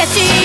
かし